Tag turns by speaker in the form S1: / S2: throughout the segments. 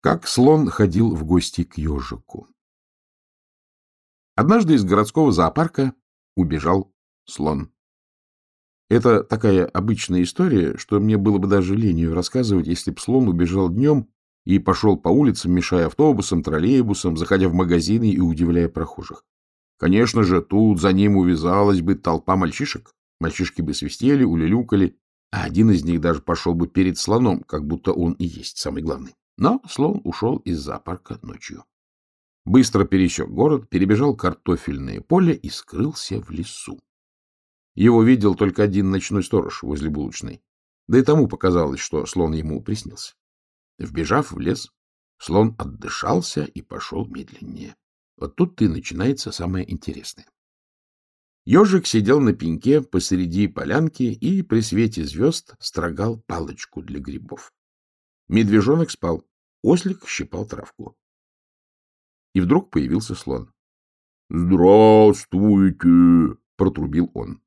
S1: Как слон ходил в гости к ежику. Однажды из городского зоопарка убежал слон. Это такая обычная история, что мне было бы даже лень ее рассказывать, если б слон убежал днем и пошел по улицам, мешая автобусам, троллейбусам, заходя в магазины и удивляя прохожих. Конечно же, тут за ним увязалась бы толпа мальчишек. Мальчишки бы свистели, улюлюкали, а один из них даже пошел бы перед слоном, как будто он и есть самый главный. Но слон ушел из зоопарка ночью. Быстро пересек город, перебежал картофельное поле и скрылся в лесу. Его видел только один ночной сторож возле булочной. Да и тому показалось, что слон ему приснился. Вбежав в лес, слон отдышался и пошел медленнее. Вот тут-то и начинается самое интересное. Ежик сидел на пеньке посреди полянки и при свете звезд строгал палочку для грибов. Медвежонок спал, ослик щипал травку. И вдруг появился слон. — Здравствуйте! — протрубил он.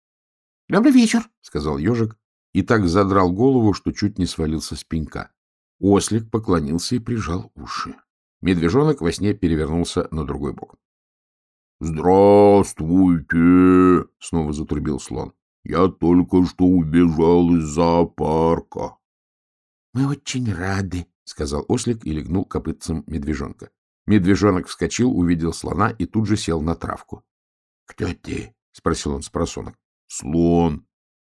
S2: — Добрый вечер, —
S1: сказал ежик и так задрал голову, что чуть не свалился с пенька. Ослик поклонился и прижал уши. Медвежонок во сне перевернулся на другой бок. — Здравствуйте! — снова затрубил слон. — Я только что убежал из зоопарка.
S2: — Мы очень рады, — сказал ослик и легнул копытцем медвежонка.
S1: Медвежонок вскочил, увидел слона и тут же сел на травку.
S2: — Кто ты?
S1: — спросил он с просонок. — Слон.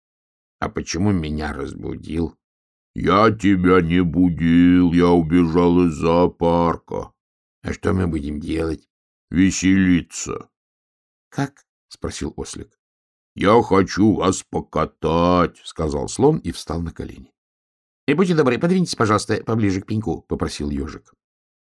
S2: — А почему меня разбудил?
S1: — Я тебя не будил, я убежал из зоопарка.
S2: — А что мы будем делать?
S1: — Веселиться.
S2: — Как? — спросил ослик.
S1: — Я хочу вас покатать, — сказал слон и встал на колени.
S2: — И будьте добры, подвиньтесь, пожалуйста, поближе к пеньку, — попросил ежик.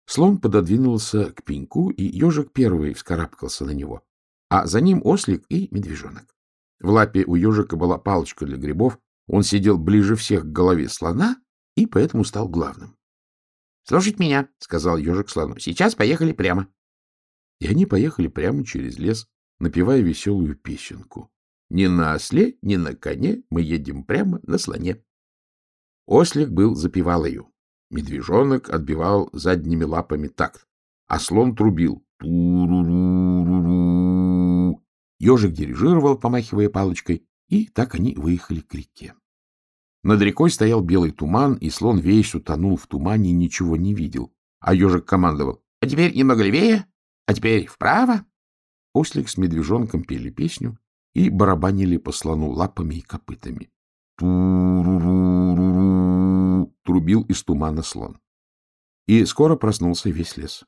S1: Слон пододвинулся к пеньку, и ежик первый вскарабкался на него, а за ним ослик и медвежонок. В лапе у ежика была палочка для грибов, он сидел ближе всех к голове слона и поэтому стал главным.
S2: — Слушать меня, — сказал ежик слону. — Сейчас поехали прямо.
S1: И они поехали прямо через лес, напевая веселую песенку. Ни на осле, ни на коне мы едем прямо на слоне. Ослик был запевалою. Медвежонок отбивал задними лапами такт, а слон трубил. Ту-ру-ру-ру-ру. Ежик дирижировал, помахивая палочкой, и так они выехали к реке. Над рекой стоял белый туман, и слон весь утонул в тумане и ничего не видел. А ежик командовал. — А теперь немного левее, а теперь вправо. Ослик с медвежонком пели песню и барабанили по слону лапами и копытами. Ту-ру-ру-ру-ру трубил из тумана слон. И скоро проснулся весь лес.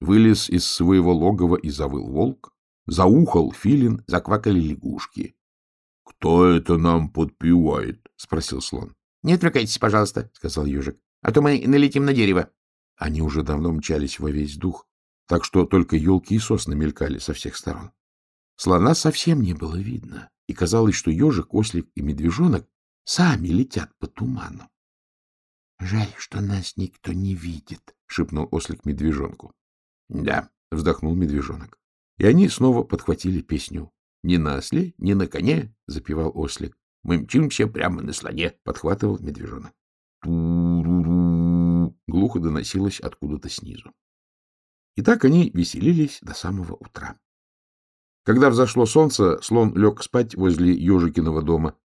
S1: Вылез из своего логова и завыл волк, заухал филин, заквакали лягушки. — Кто это нам подпевает? — спросил слон.
S2: — Не отвлекайтесь, пожалуйста, — сказал ежик, — а то мы налетим на дерево.
S1: Они уже давно мчались во весь дух, так что только елки и сосны мелькали со всех сторон. Слона совсем не было видно, и казалось, что ежик, ослик и медвежонок сами летят по туману.
S2: — Жаль, что нас никто не видит, — шепнул ослик медвежонку.
S1: — Да, — вздохнул медвежонок. И они снова подхватили песню. «Ни на осле, ни на коне», — запевал ослик. «Мы мчимся прямо на слоне», — подхватывал медвежонок. «Ту-ру-ру!» — глухо доносилось откуда-то снизу. И так они веселились до самого утра. Когда взошло солнце, слон лег спать возле ежикиного дома,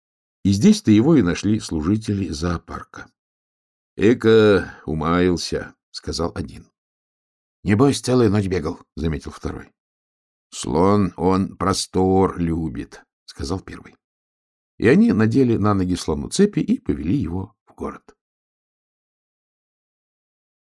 S1: и здесь-то его и нашли служители зоопарка. — Эка умаился, — сказал один.
S2: — Небось, целую ночь бегал, — заметил второй.
S1: — Слон, он простор любит, — сказал первый. И они надели на ноги слону цепи и повели его в город.